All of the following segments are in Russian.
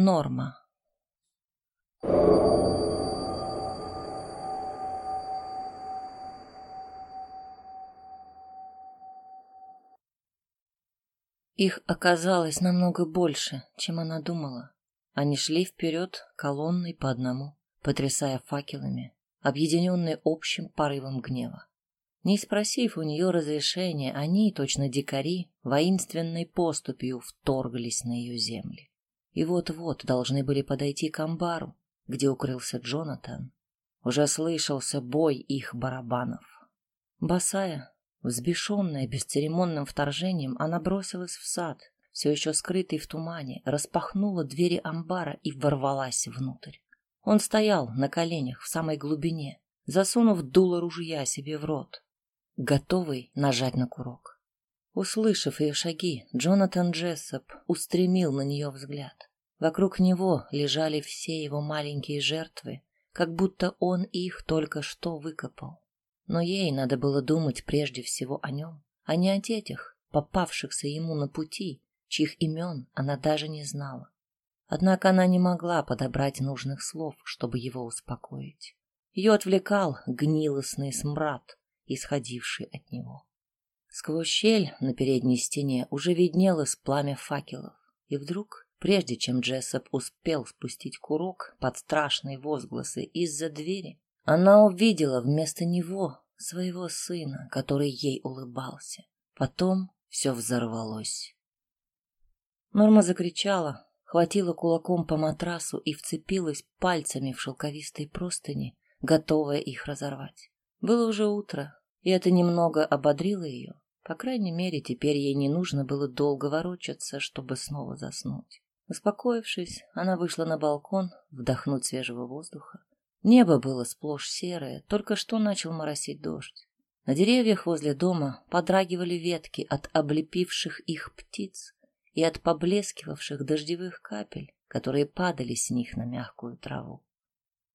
Норма. Их оказалось намного больше, чем она думала. Они шли вперед колонной по одному, потрясая факелами, объединенные общим порывом гнева. Не спросив у нее разрешения, они, точно дикари, воинственной поступью вторглись на ее земли. И вот-вот должны были подойти к амбару, где укрылся Джонатан. Уже слышался бой их барабанов. Босая, Взбешенная бесцеремонным вторжением, она бросилась в сад, все еще скрытый в тумане, распахнула двери амбара и ворвалась внутрь. Он стоял на коленях в самой глубине, засунув дуло ружья себе в рот, готовый нажать на курок. Услышав ее шаги, Джонатан Джессоп устремил на нее взгляд. Вокруг него лежали все его маленькие жертвы, как будто он их только что выкопал. Но ей надо было думать прежде всего о нем, а не о детях, попавшихся ему на пути, чьих имен она даже не знала. Однако она не могла подобрать нужных слов, чтобы его успокоить. Ее отвлекал гнилостный смрад, исходивший от него. Сквозь щель на передней стене уже виднелось пламя факелов, и вдруг, прежде чем Джессоп успел спустить курок под страшные возгласы из-за двери, она увидела вместо него своего сына, который ей улыбался. Потом все взорвалось. Норма закричала, хватила кулаком по матрасу и вцепилась пальцами в шелковистые простыни, готовая их разорвать. Было уже утро, и это немного ободрило ее. По крайней мере, теперь ей не нужно было долго ворочаться, чтобы снова заснуть. Успокоившись, она вышла на балкон вдохнуть свежего воздуха. Небо было сплошь серое, только что начал моросить дождь. На деревьях возле дома подрагивали ветки от облепивших их птиц и от поблескивавших дождевых капель, которые падали с них на мягкую траву.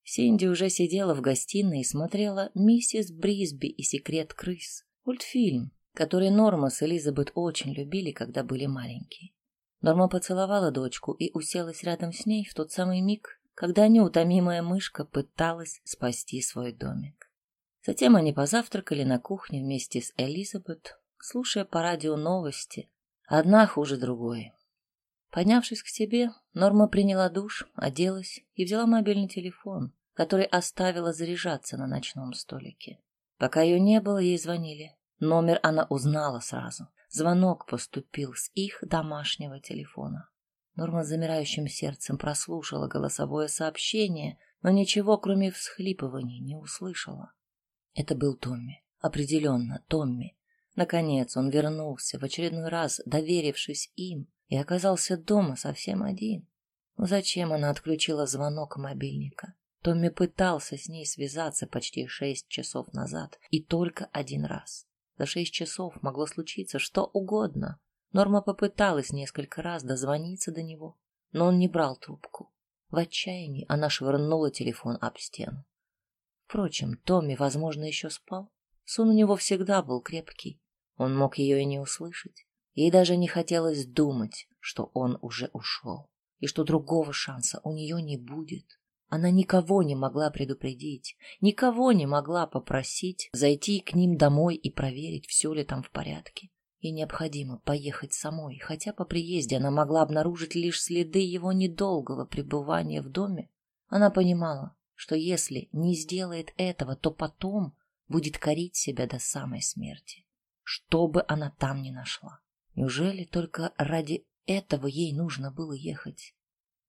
Синди уже сидела в гостиной и смотрела «Миссис Брисби и секрет крыс» мультфильм, который Норма с Элизабет очень любили, когда были маленькие. Норма поцеловала дочку и уселась рядом с ней в тот самый миг, когда неутомимая мышка пыталась спасти свой домик. Затем они позавтракали на кухне вместе с Элизабет, слушая по радио новости, одна хуже другой. Поднявшись к себе, Норма приняла душ, оделась и взяла мобильный телефон, который оставила заряжаться на ночном столике. Пока ее не было, ей звонили. Номер она узнала сразу. Звонок поступил с их домашнего телефона. Норма с замирающим сердцем прослушала голосовое сообщение, но ничего, кроме всхлипываний, не услышала. Это был Томми. Определенно, Томми. Наконец он вернулся, в очередной раз доверившись им, и оказался дома совсем один. Но зачем она отключила звонок мобильника? Томми пытался с ней связаться почти шесть часов назад, и только один раз. За шесть часов могло случиться что угодно. Норма попыталась несколько раз дозвониться до него, но он не брал трубку. В отчаянии она швырнула телефон об стену. Впрочем, Томми, возможно, еще спал. Сон у него всегда был крепкий. Он мог ее и не услышать. Ей даже не хотелось думать, что он уже ушел, и что другого шанса у нее не будет. Она никого не могла предупредить, никого не могла попросить зайти к ним домой и проверить, все ли там в порядке. Ей необходимо поехать самой, хотя по приезде она могла обнаружить лишь следы его недолгого пребывания в доме. Она понимала, что если не сделает этого, то потом будет корить себя до самой смерти, что бы она там ни нашла. Неужели только ради этого ей нужно было ехать?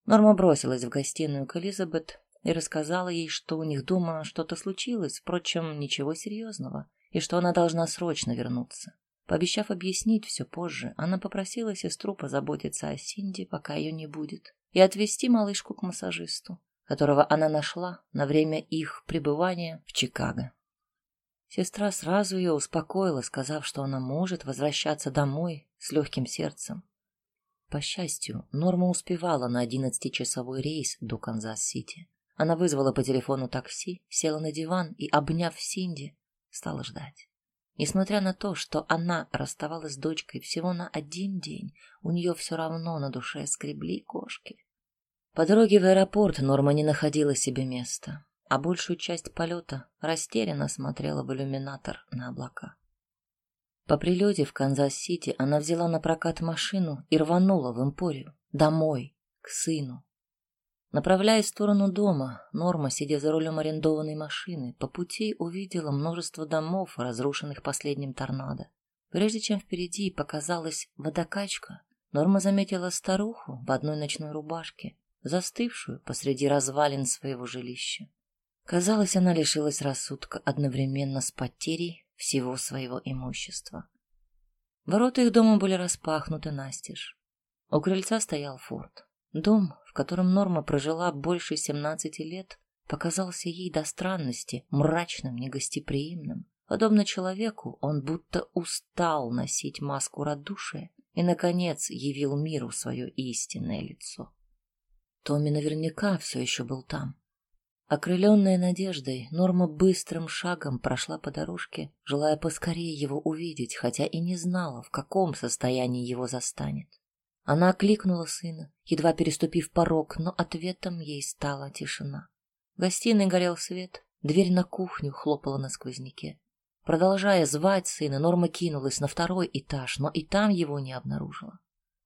Норма бросилась в гостиную к Элизабет и рассказала ей, что у них дома что-то случилось, впрочем, ничего серьезного, и что она должна срочно вернуться. Пообещав объяснить все позже, она попросила сестру позаботиться о Синди, пока ее не будет, и отвезти малышку к массажисту, которого она нашла на время их пребывания в Чикаго. Сестра сразу ее успокоила, сказав, что она может возвращаться домой с легким сердцем. По счастью, Норма успевала на одиннадцатичасовой рейс до Канзас-Сити. Она вызвала по телефону такси, села на диван и, обняв Синди, стала ждать. Несмотря на то, что она расставалась с дочкой всего на один день, у нее все равно на душе скребли кошки. По дороге в аэропорт Норма не находила себе места, а большую часть полета растерянно смотрела в иллюминатор на облака. По прилете в Канзас-Сити она взяла напрокат машину и рванула в Эмпорию, домой, к сыну. Направляясь в сторону дома, Норма, сидя за рулем арендованной машины, по пути увидела множество домов, разрушенных последним торнадо. Прежде чем впереди показалась водокачка, Норма заметила старуху в одной ночной рубашке, застывшую посреди развалин своего жилища. Казалось, она лишилась рассудка одновременно с потерей всего своего имущества. Ворота их дома были распахнуты настежь. У крыльца стоял форт. Дом, в котором Норма прожила больше семнадцати лет, показался ей до странности мрачным, негостеприимным. Подобно человеку, он будто устал носить маску радушия и, наконец, явил миру свое истинное лицо. Томми наверняка все еще был там. Окрыленная надеждой, Норма быстрым шагом прошла по дорожке, желая поскорее его увидеть, хотя и не знала, в каком состоянии его застанет. Она окликнула сына, едва переступив порог, но ответом ей стала тишина. В гостиной горел свет, дверь на кухню хлопала на сквозняке. Продолжая звать сына, Норма кинулась на второй этаж, но и там его не обнаружила.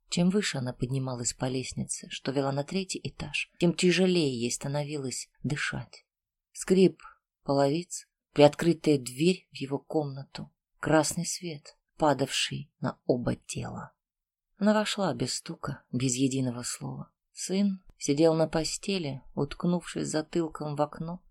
Чем выше она поднималась по лестнице, что вела на третий этаж, тем тяжелее ей становилось дышать. Скрип половиц, приоткрытая дверь в его комнату, красный свет, падавший на оба тела. Она вошла без стука, без единого слова. Сын сидел на постели, уткнувшись затылком в окно.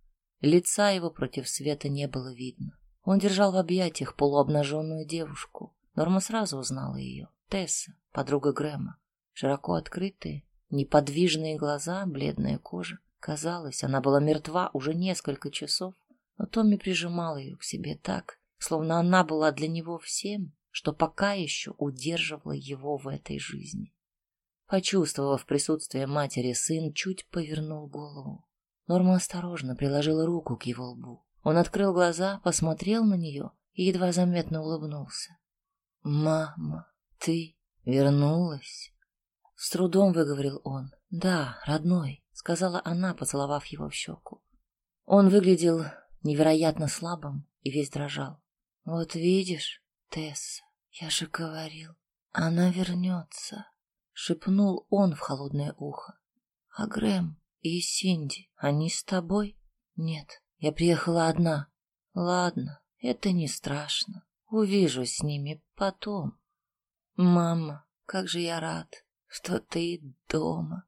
Лица его против света не было видно. Он держал в объятиях полуобнаженную девушку. Норма сразу узнала ее. Тесса, подруга Грэма. Широко открытые, неподвижные глаза, бледная кожа. Казалось, она была мертва уже несколько часов, но Томми прижимал ее к себе так, словно она была для него всем, что пока еще удерживало его в этой жизни. Почувствовав присутствие матери, сын чуть повернул голову. Норма осторожно приложила руку к его лбу. Он открыл глаза, посмотрел на нее и едва заметно улыбнулся. «Мама, ты вернулась?» С трудом выговорил он. «Да, родной», — сказала она, поцеловав его в щеку. Он выглядел невероятно слабым и весь дрожал. «Вот видишь, Тесса, я же говорил, она вернется, шепнул он в холодное ухо. А Грэм и Синди, они с тобой? Нет, я приехала одна. Ладно, это не страшно. Увижу с ними потом. Мама, как же я рад, что ты дома.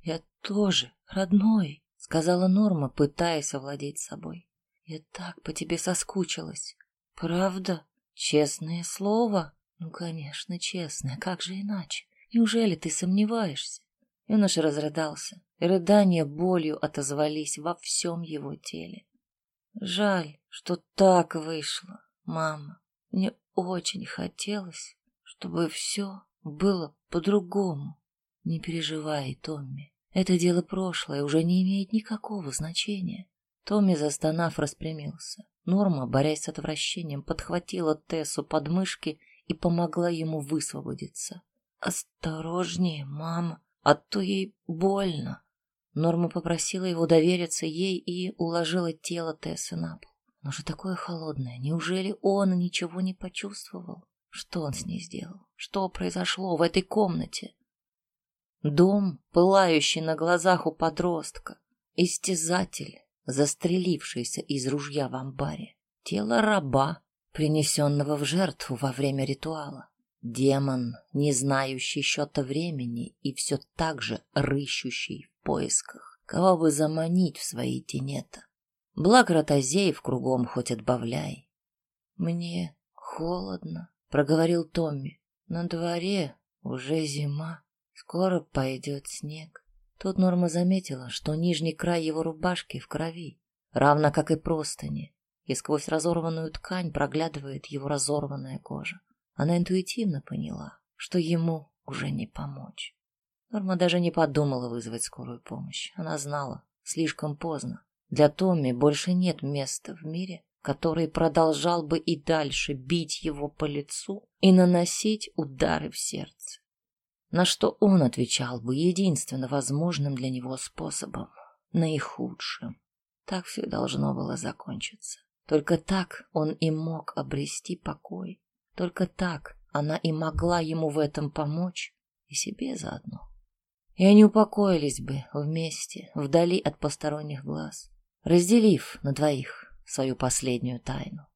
Я тоже, родной, сказала Норма, пытаясь овладеть собой. Я так по тебе соскучилась. Правда? Честное слово? Ну, конечно, честное. Как же иначе? Неужели ты сомневаешься? Юноша разрыдался, рыдания болью отозвались во всем его теле. Жаль, что так вышло, мама. Мне очень хотелось, чтобы все было по-другому. Не переживай, Томми. Это дело прошлое уже не имеет никакого значения. Томми, застонав, распрямился. Норма, борясь с отвращением, подхватила Тессу под мышки и помогла ему высвободиться. «Осторожнее, мама, а то ей больно». Норма попросила его довериться ей и уложила тело Тессы на пол. Но же такое холодное. Неужели он ничего не почувствовал? Что он с ней сделал? Что произошло в этой комнате? Дом, пылающий на глазах у подростка. Истязатель, застрелившийся из ружья в амбаре, тело раба, принесенного в жертву во время ритуала, демон, не знающий счета времени и все так же рыщущий в поисках, кого бы заманить в свои тенета. Благ ротозеев кругом хоть отбавляй. Мне холодно, проговорил Томми. На дворе уже зима, скоро пойдет снег. Тут Норма заметила, что нижний край его рубашки в крови, равно как и простыни, и сквозь разорванную ткань проглядывает его разорванная кожа. Она интуитивно поняла, что ему уже не помочь. Норма даже не подумала вызвать скорую помощь. Она знала, слишком поздно. Для Томми больше нет места в мире, который продолжал бы и дальше бить его по лицу и наносить удары в сердце. на что он отвечал бы единственно возможным для него способом, наихудшим. Так все должно было закончиться. Только так он и мог обрести покой. Только так она и могла ему в этом помочь, и себе заодно. И они упокоились бы вместе, вдали от посторонних глаз, разделив на двоих свою последнюю тайну.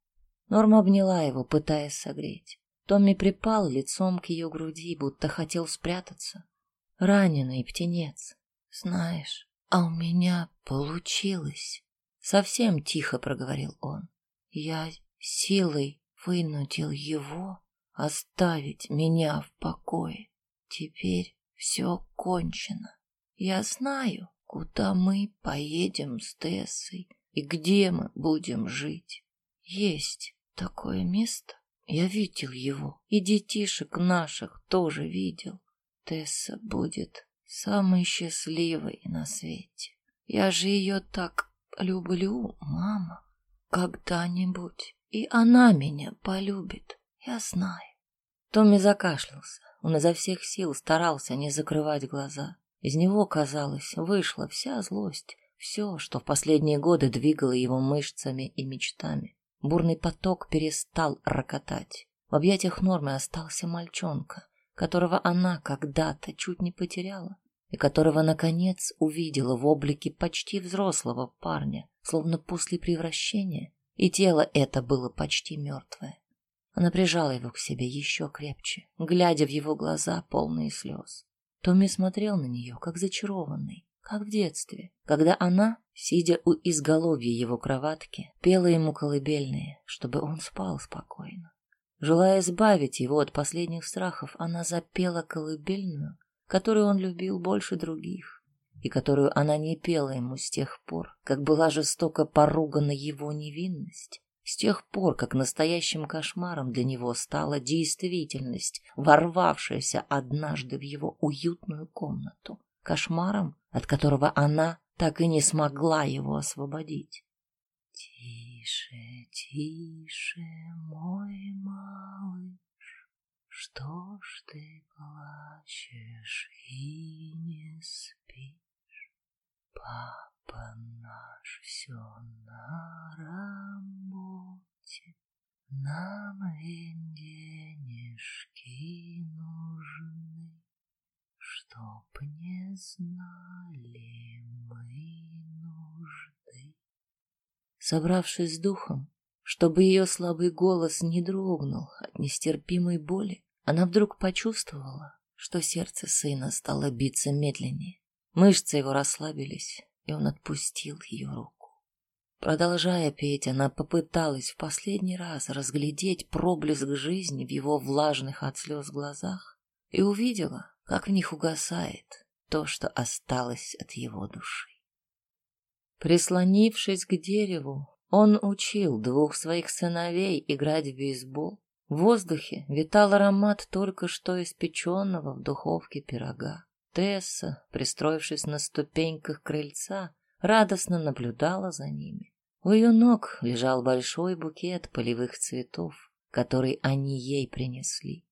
Норма обняла его, пытаясь согреть. Томми припал лицом к ее груди, будто хотел спрятаться. Раненый птенец. Знаешь, а у меня получилось. Совсем тихо проговорил он. Я силой вынудил его оставить меня в покое. Теперь все кончено. Я знаю, куда мы поедем с Тессой и где мы будем жить. Есть такое место. Я видел его, и детишек наших тоже видел. Тесса будет самой счастливой на свете. Я же ее так люблю, мама. Когда-нибудь и она меня полюбит, я знаю. Томми закашлялся. Он изо всех сил старался не закрывать глаза. Из него, казалось, вышла вся злость, все, что в последние годы двигало его мышцами и мечтами. Бурный поток перестал рокотать. В объятиях Нормы остался мальчонка, которого она когда-то чуть не потеряла и которого, наконец, увидела в облике почти взрослого парня, словно после превращения, и тело это было почти мертвое. Она прижала его к себе еще крепче, глядя в его глаза, полные слез. Томми смотрел на нее, как зачарованный, как в детстве, когда она, сидя у изголовья его кроватки, пела ему колыбельные, чтобы он спал спокойно. Желая избавить его от последних страхов, она запела колыбельную, которую он любил больше других, и которую она не пела ему с тех пор, как была жестоко поругана его невинность, с тех пор, как настоящим кошмаром для него стала действительность, ворвавшаяся однажды в его уютную комнату, кошмаром, от которого она так и не смогла его освободить. Тише, тише, мой малыш, что ж ты плачешь и не спишь? Папа наш все на работе, нам ведь денежки нужны, чтоб не знали мы нужды. Собравшись с духом, чтобы ее слабый голос не дрогнул от нестерпимой боли, она вдруг почувствовала, что сердце сына стало биться медленнее. Мышцы его расслабились, и он отпустил ее руку. Продолжая петь, она попыталась в последний раз разглядеть проблеск жизни в его влажных от слез глазах и увидела, как в них угасает то, что осталось от его души. Прислонившись к дереву, он учил двух своих сыновей играть в бейсбол. В воздухе витал аромат только что испеченного в духовке пирога. Тесса, пристроившись на ступеньках крыльца, радостно наблюдала за ними. У ее ног лежал большой букет полевых цветов, который они ей принесли.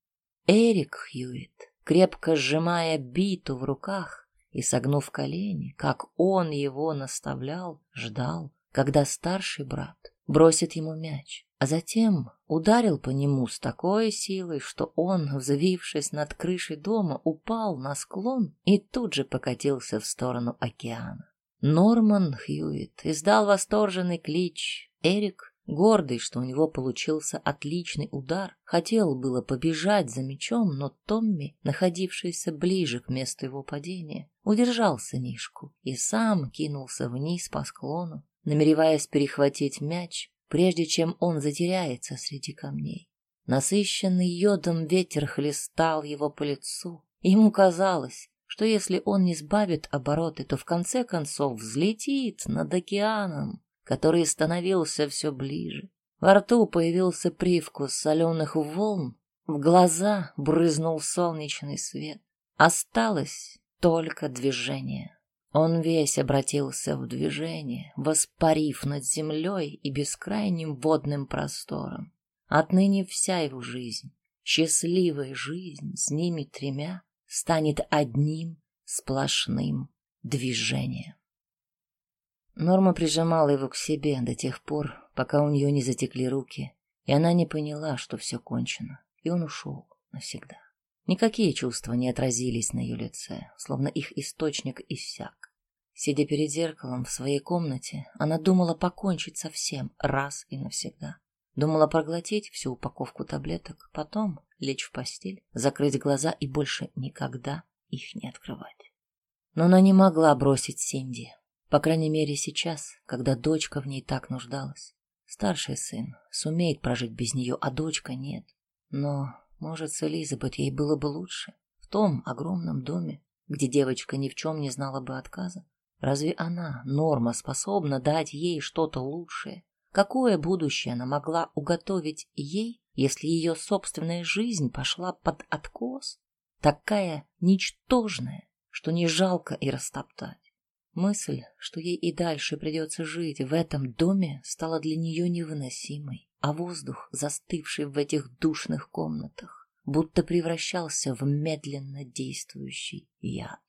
Эрик Хьюитт, крепко сжимая биту в руках и согнув колени, как он его наставлял, ждал, когда старший брат бросит ему мяч, а затем ударил по нему с такой силой, что он, взвившись над крышей дома, упал на склон и тут же покатился в сторону океана. Норман Хьюитт издал восторженный клич. Эрик, гордый, что у него получился отличный удар, хотел было побежать за мячом, но Томми, находившийся ближе к месту его падения, удержал сынишку и сам кинулся вниз по склону, намереваясь перехватить мяч, прежде чем он затеряется среди камней. Насыщенный йодом ветер хлестал его по лицу. Ему казалось, что если он не сбавит обороты, то в конце концов взлетит над океаном, который становился все ближе. Во рту появился привкус соленых волн, в глаза брызнул солнечный свет. Осталось только движение. Он весь обратился в движение, воспарив над землей и бескрайним водным простором. Отныне вся его жизнь, счастливая жизнь с ними тремя, станет одним сплошным движением. Норма прижимала его к себе до тех пор, пока у нее не затекли руки, и она не поняла, что все кончено, и он ушел навсегда. Никакие чувства не отразились на ее лице, словно их источник иссяк. Сидя перед зеркалом в своей комнате, она думала покончить со всем раз и навсегда. Думала проглотить всю упаковку таблеток, потом лечь в постель, закрыть глаза и больше никогда их не открывать. Но она не могла бросить Синди, по крайней мере сейчас, когда дочка в ней так нуждалась. Старший сын сумеет прожить без нее, а дочка нет. Но может, с Элизабет ей было бы лучше в том огромном доме, где девочка ни в чем не знала бы отказа. Разве она, Норма, способна дать ей что-то лучшее? Какое будущее она могла уготовить ей, если ее собственная жизнь пошла под откос? Такая ничтожная, что не жалко и растоптать. Мысль, что ей и дальше придется жить в этом доме, стала для нее невыносимой а воздух, застывший в этих душных комнатах, будто превращался в медленно действующий яд.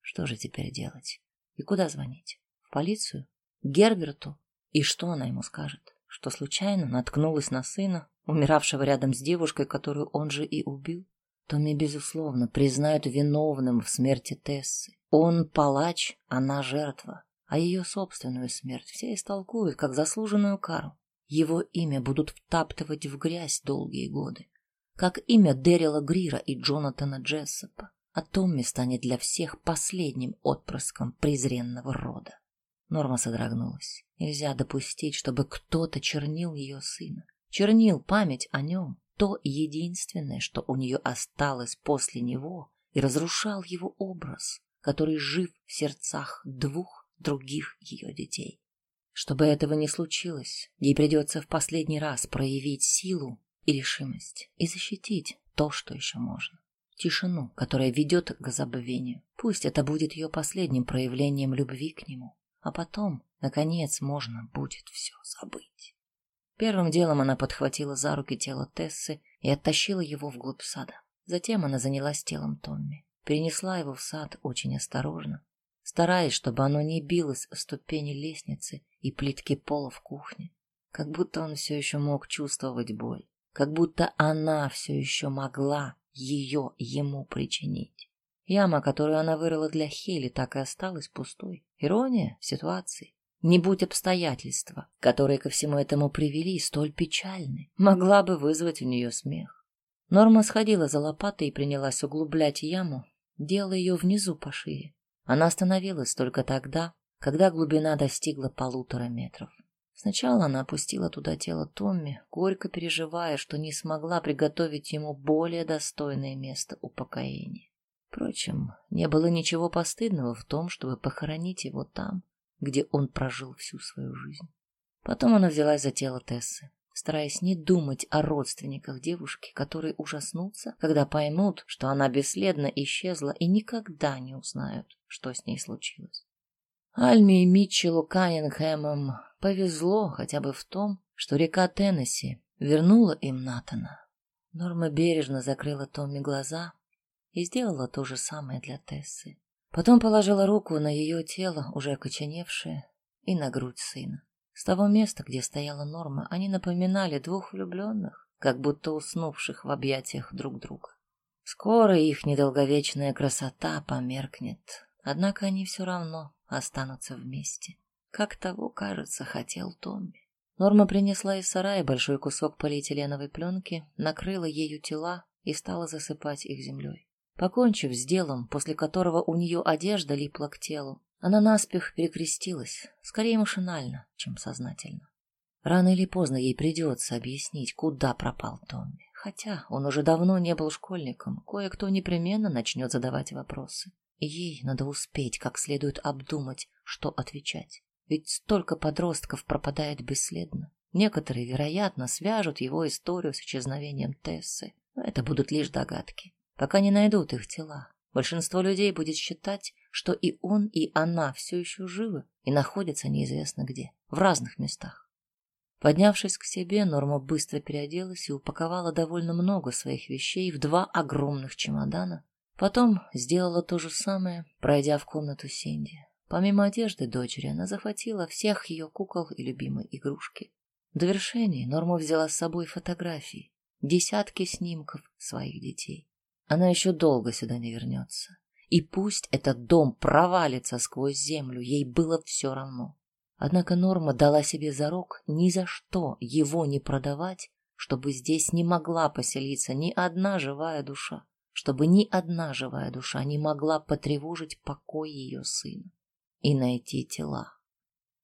Что же теперь делать? И куда звонить? В полицию? Герберту? И что она ему скажет? Что случайно наткнулась на сына, умиравшего рядом с девушкой, которую он же и убил? Томми, безусловно, признают виновным в смерти Тессы. Он палач, она жертва. А ее собственную смерть все истолкуют как заслуженную кару. Его имя будут втаптывать в грязь долгие годы, как имя Дэрила Грира и Джонатана Джессопа, а Томми станет для всех последним отпрыском презренного рода. Норма содрогнулась. Нельзя допустить, чтобы кто-то чернил ее сына. Чернил память о нем, то единственное, что у нее осталось после него, и разрушал его образ, который жив в сердцах двух других ее детей. Чтобы этого не случилось, ей придется в последний раз проявить силу и решимость и защитить то, что еще можно. Тишину, которая ведет к забвению. Пусть это будет ее последним проявлением любви к нему, а потом, наконец, можно будет все забыть. Первым делом она подхватила за руки тело Тессы и оттащила его вглубь сада. Затем она занялась телом Томми. Перенесла его в сад очень осторожно, стараясь, чтобы оно не билось о ступени лестницы и плитки пола в кухне. Как будто он все еще мог чувствовать боль. Как будто она все еще могла ее ему причинить. Яма, которую она вырыла для Хели, так и осталась пустой. Ирония ситуации. Не будь обстоятельства, которые ко всему этому привели, столь печальны, могла бы вызвать у нее смех. Норма сходила за лопатой и принялась углублять яму, делая ее внизу пошире. Она остановилась только тогда, когда глубина достигла полутора метров. Сначала она опустила туда тело Томми, горько переживая, что не смогла приготовить ему более достойное место упокоения. Впрочем, не было ничего постыдного в том, чтобы похоронить его там, где он прожил всю свою жизнь. Потом она взялась за тело Тессы, стараясь не думать о родственниках девушки, которые ужаснутся, когда поймут, что она бесследно исчезла и никогда не узнают, что с ней случилось. Альме и Митчеллу Каннингемам повезло хотя бы в том, что река Теннесси вернула им Натана. Норма бережно закрыла Томми глаза и сделала то же самое для Тессы. Потом положила руку на ее тело, уже окоченевшее, и на грудь сына. С того места, где стояла Норма, они напоминали двух влюбленных, как будто уснувших в объятиях друг друга. Скоро их недолговечная красота померкнет, однако они все равно останутся вместе. Как того, кажется, хотел Томми. Норма принесла из сарая большой кусок полиэтиленовой пленки, накрыла ею тела и стала засыпать их землей. Покончив с делом, после которого у нее одежда липла к телу, она наспех перекрестилась, скорее машинально, чем сознательно. Рано или поздно ей придется объяснить, куда пропал Томми. Хотя он уже давно не был школьником, кое-кто непременно начнет задавать вопросы. Ей надо успеть как следует обдумать, что отвечать. Ведь столько подростков пропадает бесследно. Некоторые, вероятно, свяжут его историю с исчезновением Тессы, но это будут лишь догадки. Пока не найдут их тела, большинство людей будет считать, что и он, и она все еще живы и находятся неизвестно где, в разных местах. Поднявшись к себе, Норма быстро переоделась и упаковала довольно много своих вещей в два огромных чемодана, Потом сделала то же самое, пройдя в комнату Синди. Помимо одежды дочери, она захватила всех ее кукол и любимые игрушки. В довершении Норма взяла с собой фотографии, десятки снимков своих детей. Она еще долго сюда не вернется. И пусть этот дом провалится сквозь землю, ей было все равно. Однако Норма дала себе зарок ни за что его не продавать, чтобы здесь не могла поселиться ни одна живая душа, чтобы ни одна живая душа не могла потревожить покой ее сына и найти тела.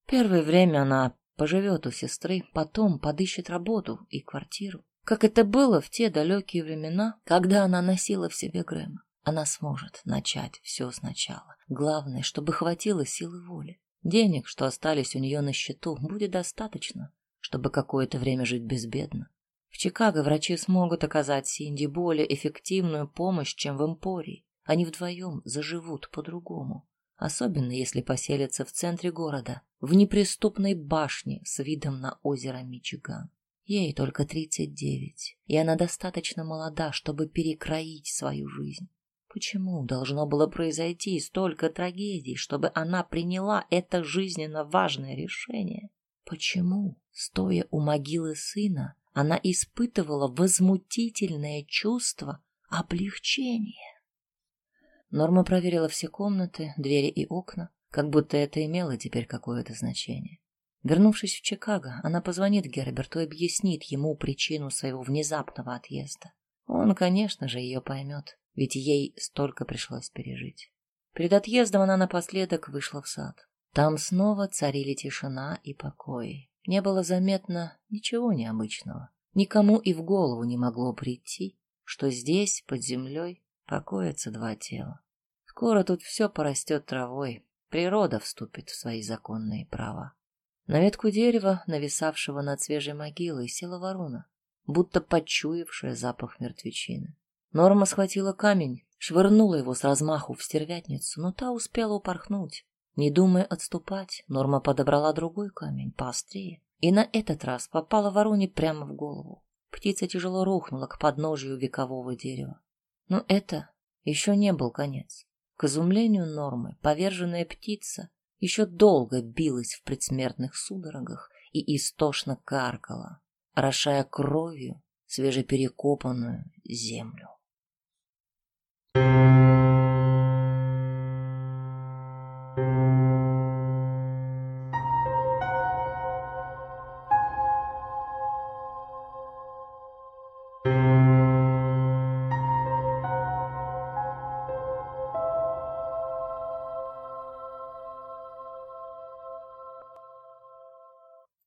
Первое время она поживет у сестры, потом подыщет работу и квартиру. Как это было в те далекие времена, когда она носила в себе Грэма. Она сможет начать все сначала. Главное, чтобы хватило силы воли. Денег, что остались у нее на счету, будет достаточно, чтобы какое-то время жить безбедно. В Чикаго врачи смогут оказать Синди более эффективную помощь, чем в Эмпории. Они вдвоем заживут по-другому, особенно если поселятся в центре города, в неприступной башне с видом на озеро Мичиган. Ей только тридцать девять, и она достаточно молода, чтобы перекроить свою жизнь. Почему должно было произойти столько трагедий, чтобы она приняла это жизненно важное решение? Почему, стоя у могилы сына, она испытывала возмутительное чувство облегчения? Норма проверила все комнаты, двери и окна, как будто это имело теперь какое-то значение. Вернувшись в Чикаго, она позвонит Герберту и объяснит ему причину своего внезапного отъезда. Он, конечно же, ее поймет ведь ей столько пришлось пережить. Перед отъездом она напоследок вышла в сад. Там снова царили тишина и покой. Не было заметно ничего необычного. Никому и в голову не могло прийти, что здесь, под землей, покоятся два тела. Скоро тут все порастет травой, природа вступит в свои законные права. На ветку дерева, нависавшего над свежей могилой, села ворона, будто почуявшая запах мертвечины. Норма схватила камень, швырнула его с размаху в стервятницу, но та успела упорхнуть. Не думая отступать, Норма подобрала другой камень, поострее, и на этот раз попала вороне прямо в голову. Птица тяжело рухнула к подножию векового дерева. Но это еще не был конец. К изумлению Нормы, поверженная птица еще долго билась в предсмертных судорогах и истошно каркала, орошая кровью свежеперекопанную землю.